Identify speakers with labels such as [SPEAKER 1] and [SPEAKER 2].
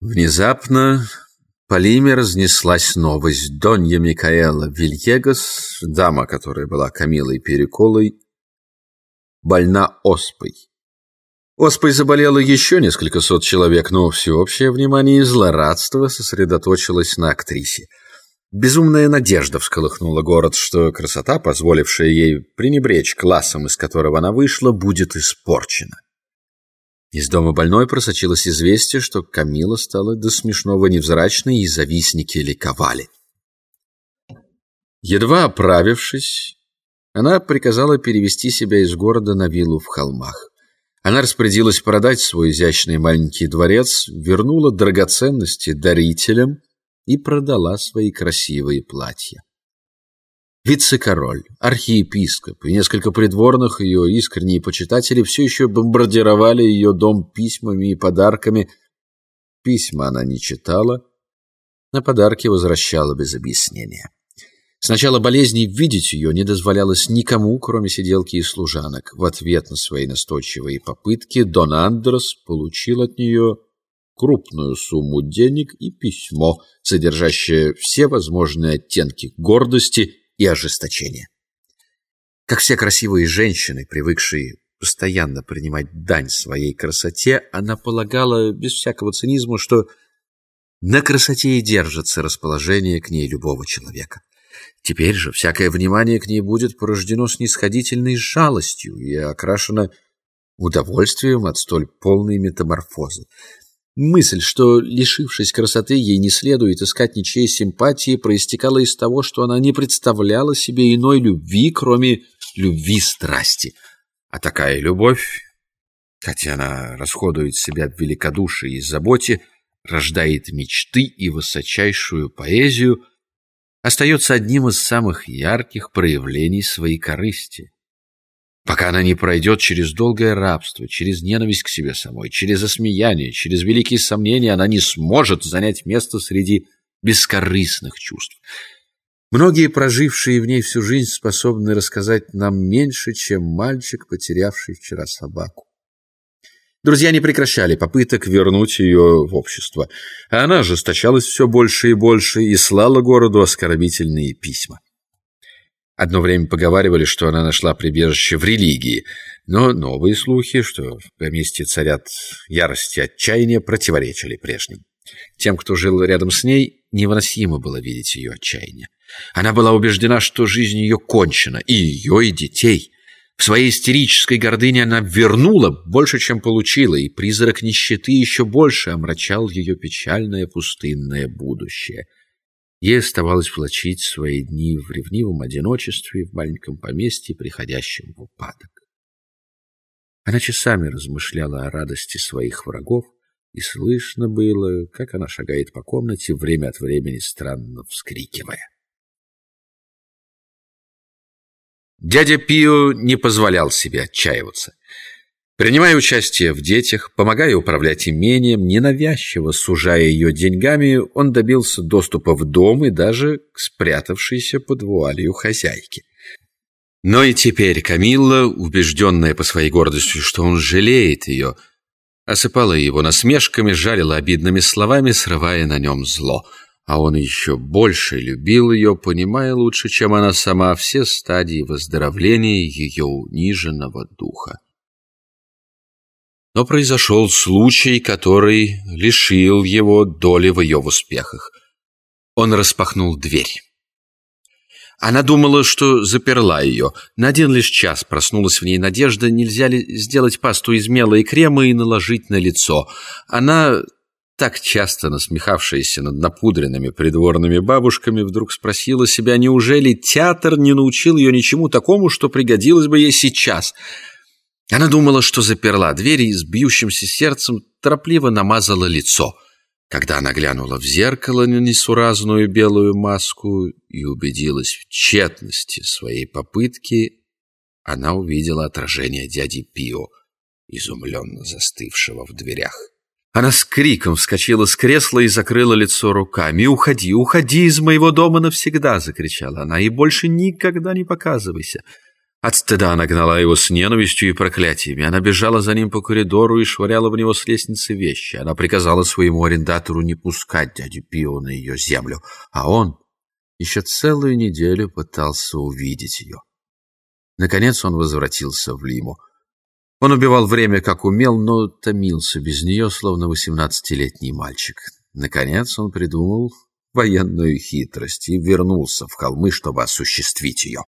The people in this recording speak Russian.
[SPEAKER 1] Внезапно по Лиме разнеслась новость. Донья Микаэла Вильегас, дама, которая была Камилой Переколой, больна оспой. Оспой заболело еще несколько сот человек, но всеобщее внимание и злорадство сосредоточилось на актрисе. Безумная надежда всколыхнула город, что красота, позволившая ей пренебречь классом, из которого она вышла, будет испорчена. Из дома больной просочилось известие, что Камила стала до смешного невзрачной, и завистники ликовали. Едва оправившись, она приказала перевести себя из города на виллу в холмах. Она распорядилась продать свой изящный маленький дворец, вернула драгоценности дарителям и продала свои красивые платья. Вице-король, архиепископ и несколько придворных ее искренние почитатели все еще бомбардировали ее дом письмами и подарками. Письма она не читала, на подарки возвращала без объяснения. С начала болезни видеть ее не дозволялось никому, кроме сиделки и служанок. В ответ на свои настойчивые попытки Дон Андрес получил от нее крупную сумму денег и письмо, содержащее все возможные оттенки гордости и ожесточения. Как все красивые женщины, привыкшие постоянно принимать дань своей красоте, она полагала без всякого цинизма, что на красоте и держится расположение к ней любого человека. Теперь же всякое внимание к ней будет порождено снисходительной жалостью и окрашено удовольствием от столь полной метаморфозы. Мысль, что, лишившись красоты, ей не следует искать ничьей симпатии, проистекала из того, что она не представляла себе иной любви, кроме любви страсти. А такая любовь, хотя она расходует себя в великодушии и заботе, рождает мечты и высочайшую поэзию, остается одним из самых ярких проявлений своей корысти пока она не пройдет через долгое рабство, через ненависть к себе самой, через осмеяние, через великие сомнения, она не сможет занять место среди бескорыстных чувств. Многие, прожившие в ней всю жизнь, способны рассказать нам меньше, чем мальчик, потерявший вчера собаку. Друзья не прекращали попыток вернуть ее в общество, а она ожесточалась все больше и больше и слала городу оскорбительные письма. Одно время поговаривали, что она нашла прибежище в религии, но новые слухи, что в поместье царят ярости и отчаяния, противоречили прежним. Тем, кто жил рядом с ней, невыносимо было видеть ее отчаяние. Она была убеждена, что жизнь ее кончена, и ее, и детей. В своей истерической гордыне она вернула больше, чем получила, и призрак нищеты еще больше омрачал ее печальное пустынное будущее — Ей оставалось влачить свои дни в ревнивом одиночестве в маленьком поместье, приходящем в упадок. Она часами размышляла о радости своих врагов, и слышно было, как она шагает по комнате, время от времени странно вскрикивая. Дядя Пио не позволял себе отчаиваться. Принимая участие в детях, помогая управлять имением, ненавязчиво сужая ее деньгами, он добился доступа в дом и даже к спрятавшейся под вуалью хозяйке. Но и теперь Камилла, убежденная по своей гордости, что он жалеет ее, осыпала его насмешками, жалила обидными словами, срывая на нем зло. А он еще больше любил ее, понимая лучше, чем она сама, все стадии выздоровления ее униженного духа. Но произошел случай, который лишил его доли в ее успехах. Он распахнул дверь. Она думала, что заперла ее. На один лишь час проснулась в ней надежда, нельзя ли сделать пасту из мела и крема и наложить на лицо. Она, так часто насмехавшаяся над напудренными придворными бабушками, вдруг спросила себя, неужели театр не научил ее ничему такому, что пригодилось бы ей сейчас — она думала, что заперла дверь и с бьющимся сердцем торопливо намазала лицо. Когда она глянула в зеркало на несуразную белую маску и убедилась в тщетности своей попытки, она увидела отражение дяди Пио, изумленно застывшего в дверях. Она с криком вскочила с кресла и закрыла лицо руками. «Уходи, уходи из моего дома навсегда!» — закричала она. «И больше никогда не показывайся!» От стыда она гнала его с ненавистью и проклятиями. Она бежала за ним по коридору и швыряла в него с лестницы вещи. Она приказала своему арендатору не пускать дядю Пио на ее землю, а он еще целую неделю пытался увидеть ее. Наконец он возвратился в Лиму. Он убивал время, как умел, но томился без нее, словно восемнадцатилетний мальчик. Наконец он придумал военную хитрость и вернулся в холмы, чтобы осуществить ее.